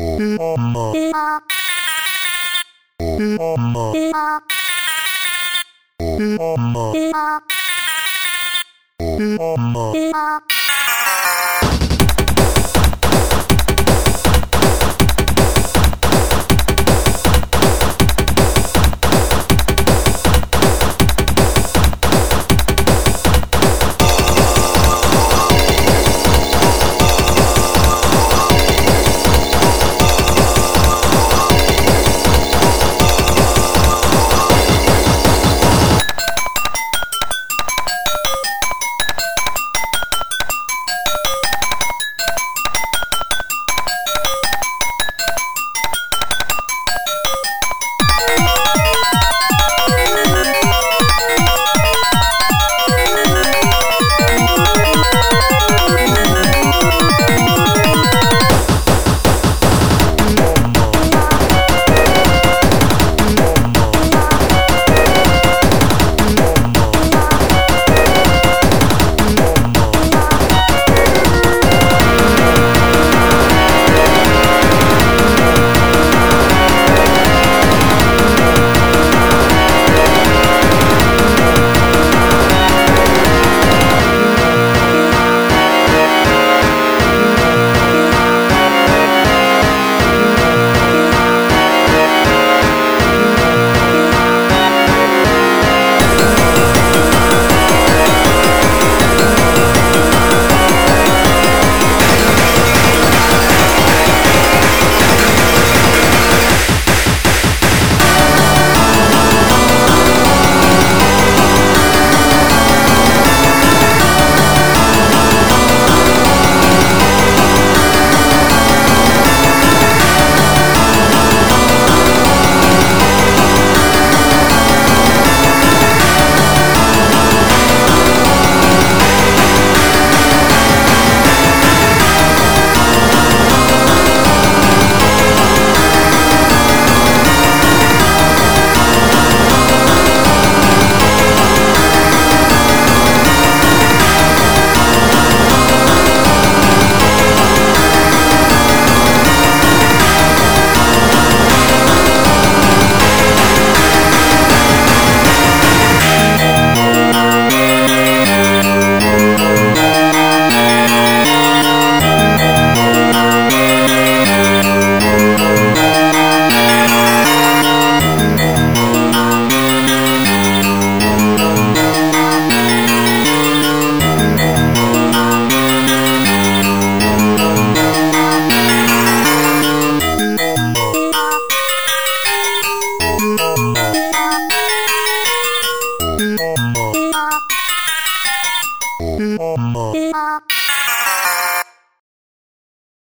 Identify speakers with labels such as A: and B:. A: Oh,
B: Oh, oh,
C: oh.